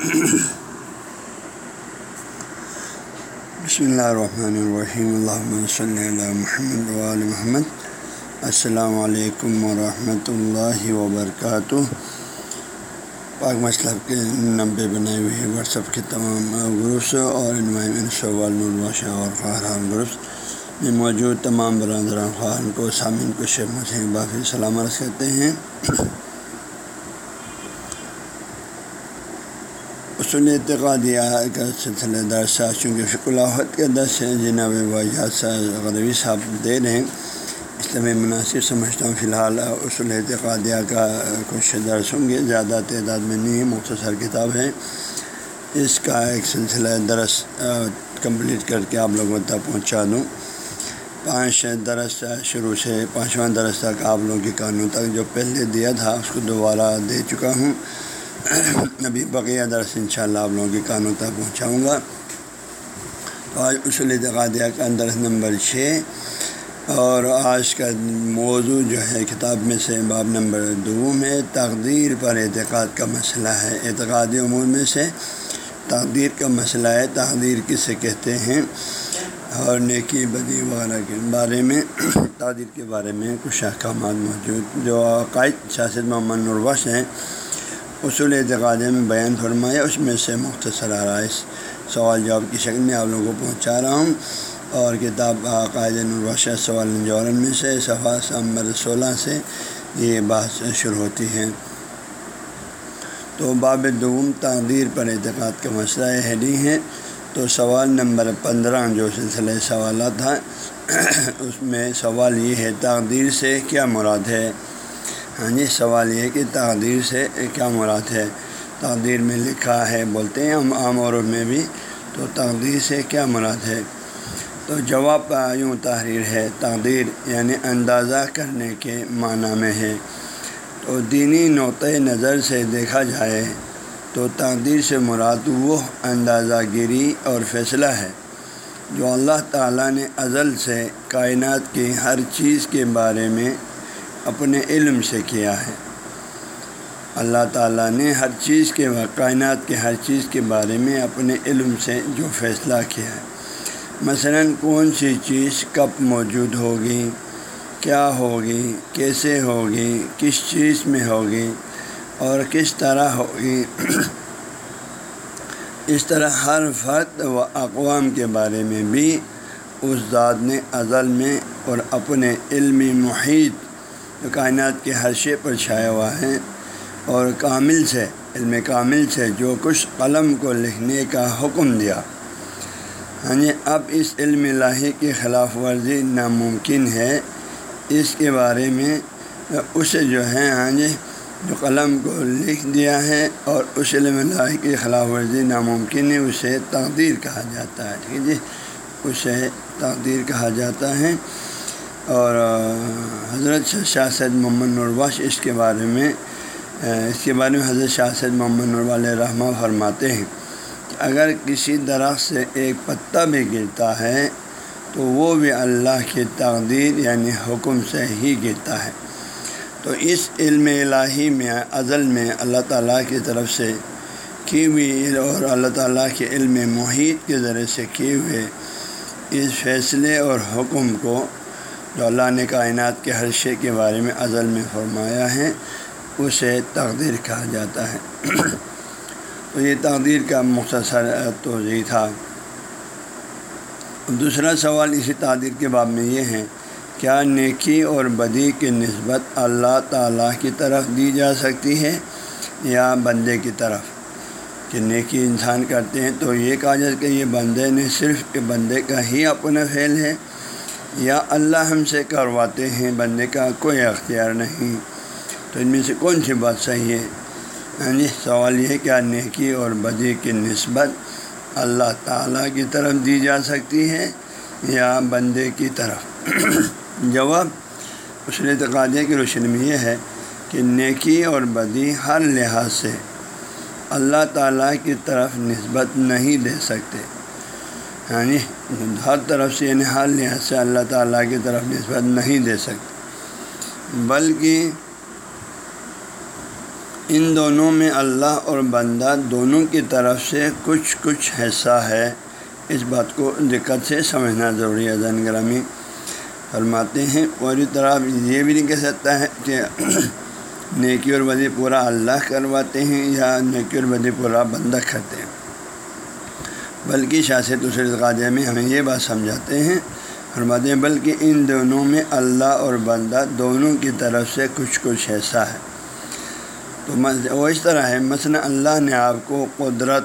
بسم اللہ الرحمن الرحیم اللہ صلی اللہ محمد وعلی محمد السلام علیکم ورحمۃ اللہ وبرکاتہ پاک مسلب کے نبے بنائے ہوئے واٹس ایپ کے تمام گروپس اور انوائمنٹ اور خاران گروپس میں موجود تمام برادران خان کو سامعین کو شیخ مسیح بافی سلامت کرتے ہیں اصول اعتقادیہ کا سلسلہ درس چونکہ فکر الحت کے درس ہے جناب واجہ غربی صاحب دے رہے ہیں۔ اس لیے میں مناسب سمجھتا ہوں، فی الحال اصول اعتقادیہ کا کچھ درس ہوں گے، زیادہ تعداد میں نہیں ہے مختصر کتاب ہے اس کا ایک سلسلہ درس کمپلیٹ کر کے آپ لوگوں تک پہنچا دوں۔ پانچ درس شروع سے پانچواں درس تک آپ لوگوں کے قانون تک جو پہلے دیا تھا، اس کو دوبارہ دے چکا ہوں۔ ابھی بقیہ درس ان شاء اللہ آپ لوگوں کے کانوں تک پہنچاؤں گا۔ آج اصول اعتقادیہ کا درس نمبر چھ اور آج کا موضوع جو ہے کتاب میں سے باب نمبر دو میں تقدیر پر اعتقاد کا مسئلہ ہے۔ اعتقادی امور میں سے تقدیر کا مسئلہ ہے، تقدیر کسے کہتے ہیں اور نیکی بدی وغیرہ کے بارے میں۔ تقدیر کے بارے میں کچھ احکامات موجود جو عقائد شاست محمد نروش ہیں اصول اعتقادی میں بیان فرمایا، اس میں سے مختصر آرائش، سوال جواب کی شکل میں آپ لوگوں کو پہنچا رہا ہوں اور کتاب عقائد نروش سوال جورن میں سے، صفحہ نمبر سولہ سے یہ بات شروع ہوتی ہے۔ تو باب دوم، تقدیر پر اعتقاد کا مسئلہ ہیڈی ہے۔ تو سوال نمبر پندرہ، جو سلسلہ سوالات تھا، اس میں سوال یہ ہے، تقدیر سے کیا مراد ہے؟ ہاں جی سوال یہ کہ تقدیر سے کیا مراد ہے؟ تقدیر میں لکھا ہے، بولتے ہیں ہم عام عورت میں بھی، تو تقدیر سے کیا مراد ہے؟ تو جواب یوں تحریر ہے، تقدیر یعنی اندازہ کرنے کے معنی میں ہے۔ تو دینی نقطۂ نظر سے دیکھا جائے تو تقدیر سے مراد وہ اندازہ گیری اور فیصلہ ہے جو اللہ تعالیٰ نے ازل سے کائنات کی ہر چیز کے بارے میں اپنے علم سے کیا ہے۔ اللہ تعالیٰ نے ہر چیز کے کائنات کے ہر چیز کے بارے میں اپنے علم سے جو فیصلہ کیا ہے۔ مثلا کون سی چیز کب موجود ہوگی؟ کیا ہوگی؟ کیسے ہوگی؟ کس چیز میں ہوگی؟ اور کس طرح ہوگی؟ اس طرح ہر فرد و اقوام کے بارے میں بھی اس ذات نے، ازل میں اور اپنے علمی محیط جو کائنات کے ہر شے پر چھایا ہوا ہے اور کامل سے، علم کامل سے جو کچھ قلم کو لکھنے کا حکم دیا۔ ہاں جی اب اس علم الہی کی خلاف ورزی ناممکن ہے۔ اس کے بارے میں اسے جو ہے ہاں جی جو قلم کو لکھ دیا ہے اور اس علم الہی کی خلاف ورزی ناممکن ہے، اسے تقدیر کہا جاتا ہے۔ ٹھیک ہے جی اسے تقدیر کہا جاتا ہے۔ اور حضرت شاہ سید محمد نرواش اس کے بارے میں اس کے بارے میں حضرت شاہ سید محمد نروال رحمہ فرماتے ہیں کہ اگر کسی درخت سے ایک پتا بھی گرتا ہے، تو وہ بھی اللہ کی تقدیر یعنی حکم سے ہی گرتا ہے۔ تو اس علم الہی میں، ازل میں اللہ تعالیٰ کی طرف سے کی ہوئی اور اللہ تعالیٰ کے علم محیط کے ذریعے سے کیے ہوئے اس فیصلے اور حکم کو جو اللہ نے کائنات کے ہر شے کے بارے میں ازل میں فرمایا ہے، اسے تقدیر کہا جاتا ہے۔ تو یہ تقدیر کا مختصر توضیع تھا۔ دوسرا سوال اسی تقدیر کے باب میں یہ ہے، کیا نیکی اور بدی کی نسبت اللہ تعالیٰ کی طرف دی جا سکتی ہے یا بندے کی طرف؟ کہ نیکی انسان کرتے ہیں تو یہ کہا جائے کہ یہ بندے نے صرف کہ بندے کا ہی اپنا فعل ہے۔ یا اللہ ہم سے کرواتے ہیں، بندے کا کوئی اختیار نہیں۔ تو ان میں سے کون سی بات صحیح ہے؟ ہاں جی سوال یہ ہے کیا نیکی اور بدی کی نسبت اللہ تعالیٰ کی طرف دی جا سکتی ہے یا بندے کی طرف؟ جواب، اس اعتقادیہ کی روشنی میں یہ ہے کہ نیکی اور بدی ہر لحاظ سے اللہ تعالیٰ کی طرف نسبت نہیں دے سکتے۔ ہاں جی ہر طرف سے یعنی ہر لحاظ سے اللہ تعالیٰ کی طرف نسبت نہیں دے سکتے۔ بلکہ ان دونوں میں اللہ اور بندہ دونوں کی طرف سے کچھ کچھ حصہ ہے۔ اس بات کو دقت سے سمجھنا ضروری ہے زین گرامی۔ فرماتے ہیں، پوری طرح یہ بھی نہیں کہہ سکتا ہے کہ نیکی اور بدی پورا اللہ کرواتے ہیں یا نیکی اور بدی پورا بندہ کرتے ہیں۔ بلکہ شاست دوسرے قاعدے میں ہمیں یہ بات سمجھاتے ہیں، فرماتے ہیں، بلکہ ان دونوں میں اللہ اور بندہ دونوں کی طرف سے کچھ کچھ ایسا ہے۔ تو وہ اس طرح ہے، مثلا اللہ نے آپ کو قدرت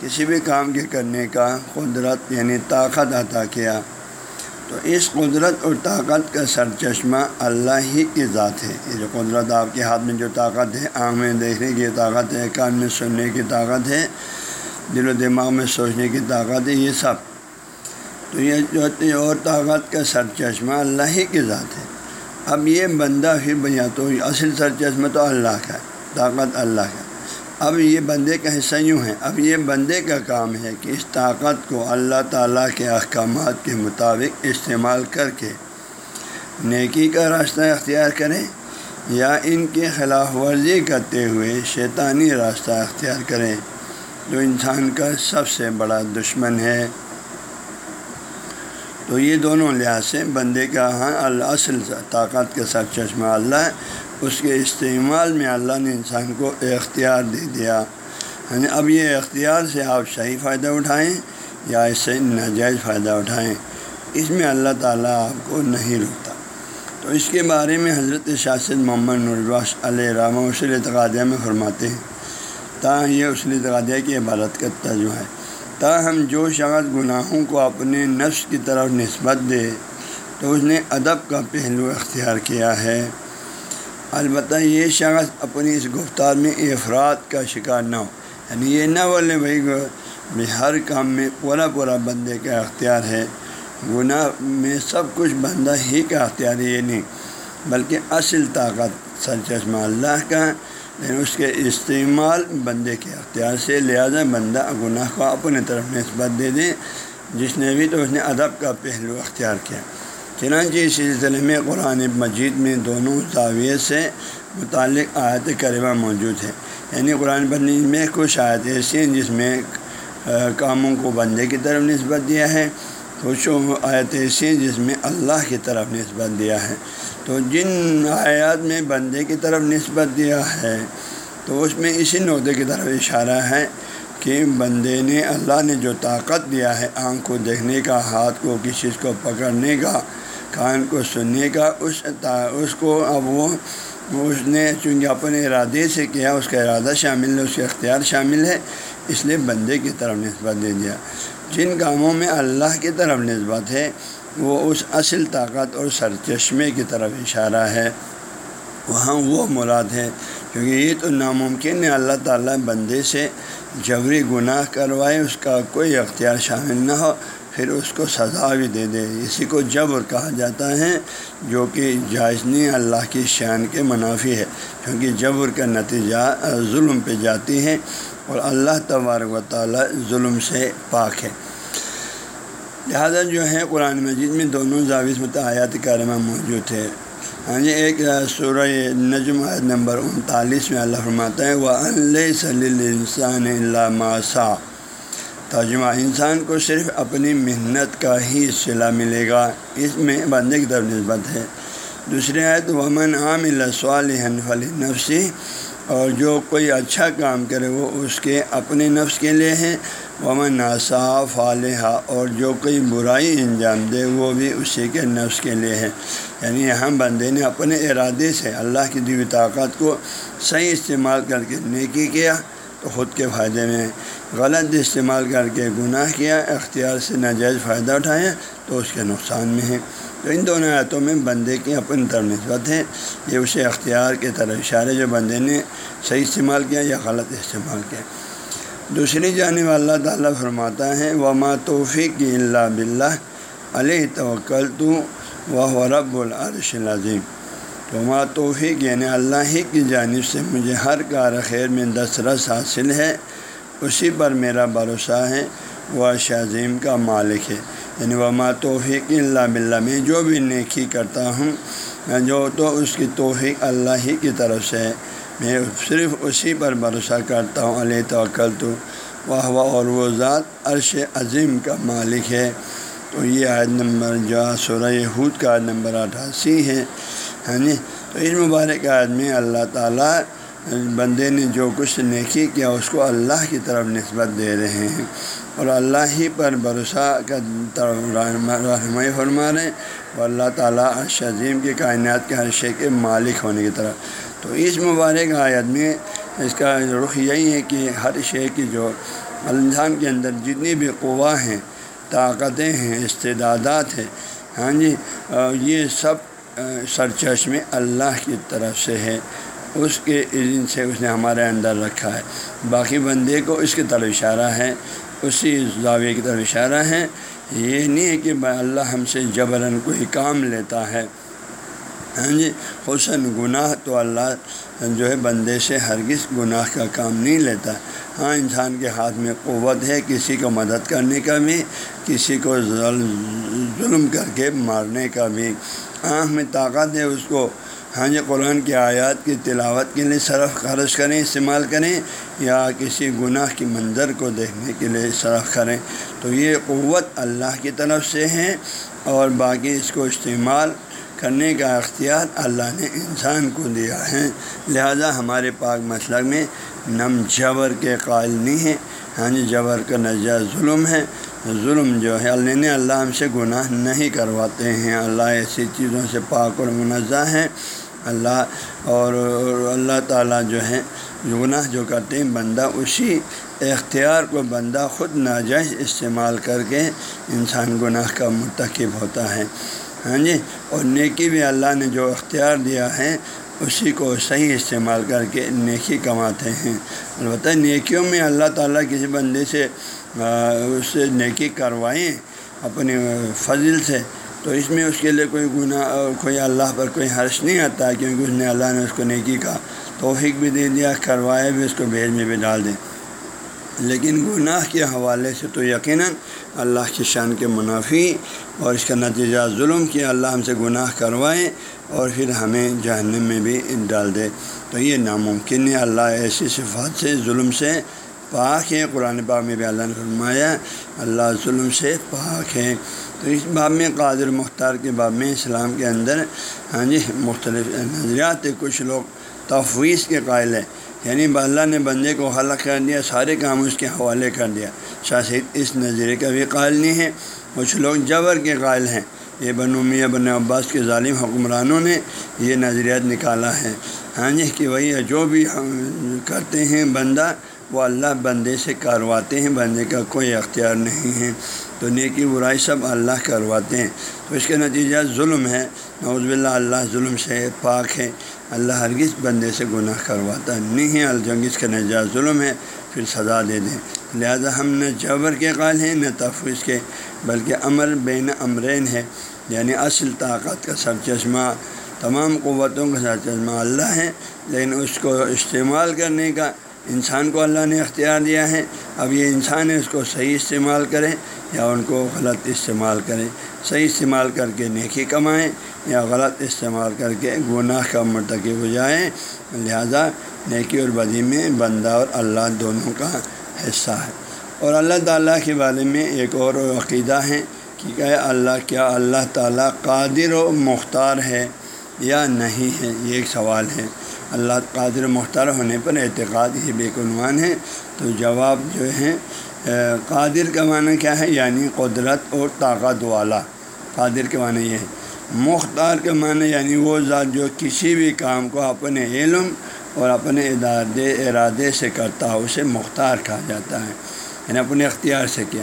کسی بھی کام کے کرنے کا قدرت یعنی طاقت عطا کیا۔ تو اس قدرت اور طاقت کا سر چشمہ اللہ ہی کی ذات ہے۔ یہ جو قدرت آپ کے ہاتھ میں جو طاقت ہے آنکھ میں دیکھنے کی طاقت ہے، کان میں سننے کی طاقت ہے دل و دماغ میں سوچنے کی طاقت ہے یہ سب۔ تو یہ جو اور طاقت کا سر چشمہ اللہ ہی کی ذات ہے۔ اب یہ بندہ پھر بنیا تو اصل سر چشمہ تو اللہ کا ہے، طاقت اللہ کا۔ اب یہ بندے کا حصہ یوں ہے، اب یہ بندے کا کام ہے کہ اس طاقت کو اللہ تعالیٰ کے احکامات کے مطابق استعمال کر کے نیکی کا راستہ اختیار کرے یا ان کی خلاف ورزی کرتے ہوئے شیطانی راستہ اختیار کریں جو انسان کا سب سے بڑا دشمن ہے۔ تو یہ دونوں لحاظ سے بندے کا ہاں اصل طاقت کا سر چشمہ اللہ ہے اس کے استعمال میں اللہ نے انسان کو اختیار دے دیا۔ یعنی اب یہ اختیار سے آپ صحیح فائدہ اٹھائیں یا اس سے ناجائز فائدہ اٹھائیں، اس میں اللہ تعالیٰ آپ کو نہیں روکتا۔ تو اس کے بارے میں حضرت شاست محمد نرواش علیہ رامہ وسل اعتقادیہ میں فرماتے ہیں۔ تا یہ اصلی تقادیہ کی عبارت کا ترجمہ ہے۔ تاہم جو شخص گناہوں کو اپنے نفس کی طرف نسبت دے، تو اس نے ادب کا پہلو اختیار کیا ہے۔ البتہ یہ شخص اپنی اس گفتار میں افراد کا شکار نہ ہو۔ یعنی یہ نہ بولے بھائی ہر کام میں پورا پورا بندے کا اختیار ہے۔ گناہ میں سب کچھ بندہ ہی کا اختیار ہے، یہ نہیں، بلکہ اصل طاقت سر چشمہ اللہ کا اس کے استعمال بندے کے اختیار سے، لہذا بندہ گناہ کو اپنے طرف نسبت دے دے، جس نے بھی تو اس نے ادب کا پہلو اختیار کیا۔ چنانچہ اس سلسلے میں قرآن مجید میں دونوں زاویے سے متعلق آیت کریمہ موجود ہے۔ یعنی قرآن مجید میں کچھ آیت ایسی ہیں جس میں کاموں کو بندے کی طرف نسبت دیا ہے۔ کچھ آیت ایسی ہیں جس میں اللہ کی طرف نسبت دیا ہے۔ تو جن آیات میں بندے کی طرف نسبت دیا ہے، تو اس میں اسی نقطے کی طرف اشارہ ہے کہ بندے نے اللہ نے جو طاقت دیا ہے آنکھ کو دیکھنے کا، ہاتھ کو، کسی چیز کو پکڑنے کا، کان کو سننے کا، اس اس کو اب وہ، اس نے چونکہ اپنے ارادے سے کیا، اس کا ارادہ شامل ہے، اس کا اختیار شامل ہے، اس لیے بندے کی طرف نسبت دے دیا۔ جن کاموں میں اللہ کی طرف نسبت ہے وہ اس اصل طاقت اور سرچشمے کی طرف اشارہ ہے۔ وہاں وہ مراد ہے کیونکہ یہ تو ناممکن ہے، اللہ تعالیٰ بندے سے جبری گناہ کروائے، اس کا کوئی اختیار شامل نہ ہو، پھر اس کو سزا بھی دے دے۔ اسی کو جبر کہا جاتا ہے، جو کہ جائزنی اللہ کی شان کے منافی ہے۔ کیونکہ جبر کا نتیجہ ظلم پہ جاتی ہے اور اللہ تبارک و تعالیٰ ظلم سے پاک ہے۔ لہٰذا جو ہے قرآن مجید میں دونوں ضابط متعیات کارمہ موجود ہے ہاں جی ایک سورہ نجم عید نمبر انتالیس میں اللہ فرماتا ہے وہ اللہ صلی انسان اللہ ماسا ترجمہ، انسان کو صرف اپنی محنت کا ہی صلاح ملے گا۔ اس میں بندے کی طرف نسبت ہے۔ دوسری آیت، ومن عام صالح فلی نفسی اور جو کوئی اچھا کام کرے، وہ اس کے اپنے نفس کے لیے ہے۔ ومن ناصاف علیہ اور جو کوئی برائی انجام دے، وہ بھی اسی کے نفس کے لیے ہے۔ یعنی یہاں بندے نے اپنے ارادے سے اللہ کی دیوی طاقت کو صحیح استعمال کر کے نیکی کیا، تو خود کے فائدے میں۔ غلط استعمال کر کے گناہ کیا، اختیار سے ناجائز فائدہ اٹھایا تو اس کے نقصان میں ہے۔ تو ان دونوں آیتوں میں بندے کی اپنی طرف نسبت ہے۔ یہ اسے اختیار کے طرف اشارے جو بندے نے صحیح استعمال کیا یا غلط استعمال کیا۔ دوسری جانب اللہ تعالیٰ فرماتا ہے، وما توفیق اللہ بلّہ علیہ توکل تو وہ رب العرش العظیم تو ما توفیق یعنی اللہ ہی کی جانب سے مجھے ہر کار خیر میں دسترس حاصل ہے، اسی پر میرا بھروسہ ہے، وہ شاظیم کا مالک ہے۔ یعنی وما توفیق اللہ بلّہ میں جو بھی نیکی کرتا ہوں جو تو اس کی توفیق اللہ ہی کی طرف سے ہے۔ میں صرف اسی پر بھروسہ کرتا ہوں، علیہ توکل تو۔ واہ واہ اور وہ ذات عرش عظیم کا مالک ہے۔ تو یہ عائد نمبر جو سورہ حود کا عائد نمبر اٹھاسی ہے۔ ہاں جی؟ تو اس مبارک عائد میں اللہ تعالیٰ بندے نے جو کچھ نیکی کیا، اس کو اللہ کی طرف نسبت دے رہے ہیں۔ اور اللہ ہی پر بھروسہ کا رہنمائی فرما رہے ہیں۔ اور اللہ تعالیٰ عرش عظیم کی کائنات کے ہر شے کے مالک ہونے کی طرف۔ تو اس مبارک آیت میں اس کا رخ یہی ہے کہ ہر شے کی جو انسان کے اندر جتنی بھی قوا ہیں، طاقتیں ہیں استدادات ہیں ہاں جی یہ سب سرچش میں اللہ کی طرف سے ہے اس کے عزن سے اس نے ہمارے اندر رکھا ہے۔ باقی بندے کو اس کی طرف اشارہ ہے، اسی زاویے کی طرف اشارہ ہے۔ یہ نہیں ہے کہ اللہ ہم سے جبراً کوئی کام لیتا ہے۔ ہاں جی حسن گناہ تو اللہ جو ہے بندے سے ہرگز گناہ کا کام نہیں لیتا۔ ہاں انسان کے ہاتھ میں قوت ہے، کسی کو مدد کرنے کا بھی، کسی کو ظلم کر کے مارنے کا بھی۔ ہاں، آنکھ میں طاقت ہے اس کو۔ ہاں جی قرآن کی آیات کی تلاوت کے لیے صرف خرچ کریں، استعمال کریں، یا کسی گناہ کی منظر کو دیکھنے کے لیے صرف کریں۔ تو یہ قوت اللہ کی طرف سے ہے اور باقی اس کو استعمال کرنے کا اختیار اللہ نے انسان کو دیا ہے۔ لہذا ہمارے پاک مسلک میں نم جبر کے قائل نہیں ہے ہاں جی جبر کا نجہ ظلم ہے۔ ظلم جو ہے، اللہ نے اللہ ہم سے گناہ نہیں کرواتے ہیں۔ اللہ ایسی چیزوں سے پاک اور منزہ ہیں اللہ اور اللہ تعالیٰ جو ہے، گناہ جو کرتے ہیں، بندہ اسی اختیار کو بندہ خود ناجائز استعمال کر کے انسان گناہ کا مرتکب ہوتا ہے۔ ہاں جی اور نیکی بھی اللہ نے جو اختیار دیا ہے، اسی کو صحیح استعمال کر کے نیکی کماتے ہیں۔ البتہ نیکیوں میں اللہ تعالیٰ کسی بندے سے اس سے نیکی کروائیں اپنے فضل سے، تو اس میں اس کے لیے کوئی گناہ، کوئی اللہ پر کوئی حرش نہیں آتا، کیونکہ اس نے اللہ نے اس کو نیکی کا توفیق بھی دے دیا، کروائے بھی اس کو، بھیج میں بھی ڈال دیں لیکن گناہ کے حوالے سے تو یقیناً اللہ کی شان کے منافی اور اس کا نتیجہ ظلم کیا، اللہ ہم سے گناہ کروائے اور پھر ہمیں جہنم میں بھی ڈال دے۔ تو یہ ناممکن ہے، اللہ ایسی صفات سے، ظلم سے پاک ہے۔ قرآن پاک میں بھی اللہ نے فرمایا، اللہ ظلم سے پاک ہے۔ تو اس باب میں قادر مختار کے باب میں اسلام کے اندر ہاں جی مختلف نظریات، کچھ لوگ تفویض کے قائل ہیں۔ یعنی اللہ نے بندے کو خلق کر دیا، سارے کام اس کے حوالے کر دیا۔ شاید اس نظریے کا بھی قائل نہیں ہے کچھ لوگ جبر کے قائل ہیں۔ یہ بنومیہ بن عباس کے ظالم حکمرانوں نے یہ نظریات نکالا ہے۔ ہاں جی کہ وہی جو بھی کرتے ہیں بندہ، وہ اللہ بندے سے کرواتے ہیں۔ بندے کا کوئی اختیار نہیں ہے۔ تو نیکی برائی سب اللہ کرواتے ہیں۔ تو اس کے نتیجہ ظلم ہے۔ نوز باللہ، اللہ ظلم سے پاک ہے۔ اللہ ہرگز بندے سے گناہ کرواتا نہیں ہے الجنگز کا نتیجہ ظلم ہے، پھر سزا دے دیں۔ لہذا ہم نہ جبر کے قائل ہیں، نہ تفویض کے، بلکہ امر بین امرین ہے۔ یعنی اصل طاقت کا سر چشمہ تمام قوتوں کا سر چشمہ اللہ ہے، لیکن اس کو استعمال کرنے کا انسان کو اللہ نے اختیار دیا ہے۔ اب یہ انسان ہے، اس کو صحیح استعمال کرے یا ان کو غلط استعمال کریں صحیح استعمال کر کے نیکی کمائیں یا غلط استعمال کر کے گناہ کا مرتکب ہو جائیں، لہذا نیکی اور بدی میں بندہ اور اللہ دونوں کا حصہ ہے۔ اور اللہ تعالیٰ کے بارے میں ایک اور عقیدہ ہے کہ اللہ، کیا اللہ تعالیٰ قادر و مختار ہے یا نہیں ہے؟ یہ ایک سوال ہے۔ اللہ قادر و مختار ہونے پر اعتقاد ہی بے عنوان ہے۔ تو جواب جو ہے قادر کا معنی کیا ہے؟ یعنی قدرت اور طاقت والا۔ قادر کے معنی یہ ہے۔ مختار کا معنی یعنی وہ ذات جو کسی بھی کام کو اپنے علم اور اپنے ادارے ارادے سے کرتا ہو اسے مختار کہا جاتا ہے یعنی اپنے اختیار سے کیا۔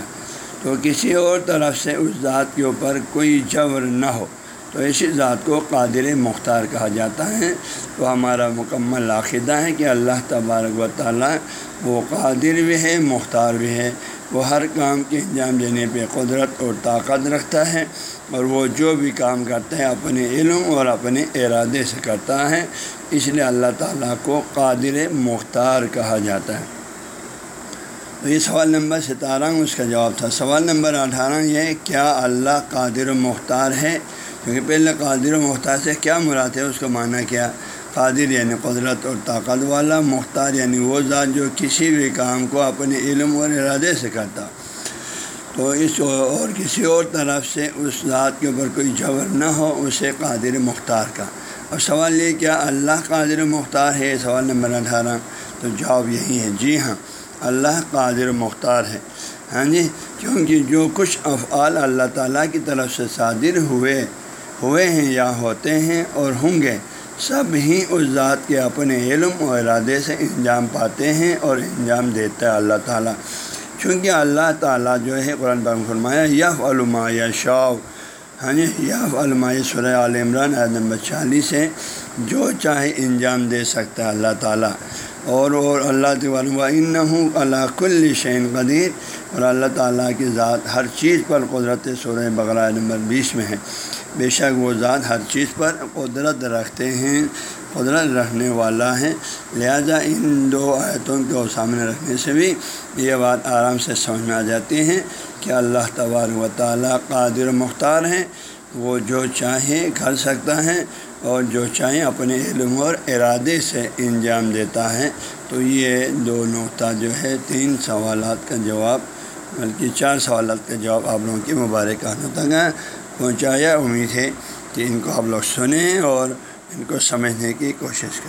تو کسی اور طرف سے اس ذات کے اوپر کوئی جبر نہ ہو، تو ایسی ذات کو قادر مختار کہا جاتا ہے۔ تو ہمارا مکمل عقیدہ ہے کہ اللہ تبارک و تعالیٰ وہ قادر بھی ہے، مختار بھی ہے۔ وہ ہر کام کے انجام دینے پہ قدرت اور طاقت رکھتا ہے۔ اور وہ جو بھی کام کرتا ہے اپنے علم اور اپنے ارادے سے کرتا ہے، اس لیے اللہ تعالیٰ کو قادر مختار کہا جاتا ہے۔ تو یہ سوال نمبر ستارہ اس کا جواب تھا۔ سوال نمبر اٹھارہ یہ کیا اللہ قادر و مختار ہے؟ کیونکہ پہلے قادر و مختار سے کیا مراد ہے؟ اس کو مانا کیا؟ قادر یعنی قدرت اور طاقت والا، مختار یعنی وہ ذات جو کسی بھی کام کو اپنے علم اور ارادے سے کرتا۔ تو اس اور کسی اور طرف سے اس ذات کے اوپر کوئی جبر نہ ہو، اسے قادر مختار کا۔ اور سوال یہ کیا اللہ قادر مختار ہے؟ سوال نمبر اٹھارہ۔ تو جواب یہی ہے جی ہاں اللہ قادر مختار ہے۔ ہاں جی کیونکہ جو کچھ افعال اللہ تعالیٰ کی طرف سے صادر ہوئے ہوئے ہیں یا ہوتے ہیں اور ہوں گے، سب ہی اس ذات کے اپنے علم و ارادے سے انجام پاتے ہیں اور انجام دیتا ہے اللہ تعالیٰ۔ چونکہ اللہ تعالیٰ جو ہے قرآن پر فرمایا یف علما یا شاء ہاں جی یعنی یف علماء سر عمران نمبر چالیس ہے۔ جو چاہے انجام دے سکتا ہے اللہ تعالیٰ۔ اور اور اللہ تعالیٰ ہوں اللہ کل شعین قدیر۔ اور اللہ تعالیٰ کی ذات ہر چیز پر قدرت سورہ بقرہ نمبر بیس میں ہے۔ بے شک وہ ذات ہر چیز پر قدرت رکھتے ہیں۔ قدرت رکھنے والا ہے لہذا ان دو آیتوں کو سامنے رکھنے سے بھی یہ بات آرام سے سمجھ میں آ جاتی ہیں کہ اللہ تبار و تعالیٰ قادر مختار ہیں۔ وہ جو چاہیں کر سکتا ہے اور جو چاہیں اپنے علم اور ارادے سے انجام دیتا ہے۔ تو یہ دو نقطہ جو ہے، تین سوالات کا جواب، بلکہ چار سوالات کا جواب آپ لوگوں کی مبارکانوں تک پہنچایا۔ امید ہے کہ ان کو آپ لوگ سنیں اور ان کو سمجھنے کی کوشش کریں۔